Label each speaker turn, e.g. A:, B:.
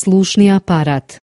A: slušni aparat.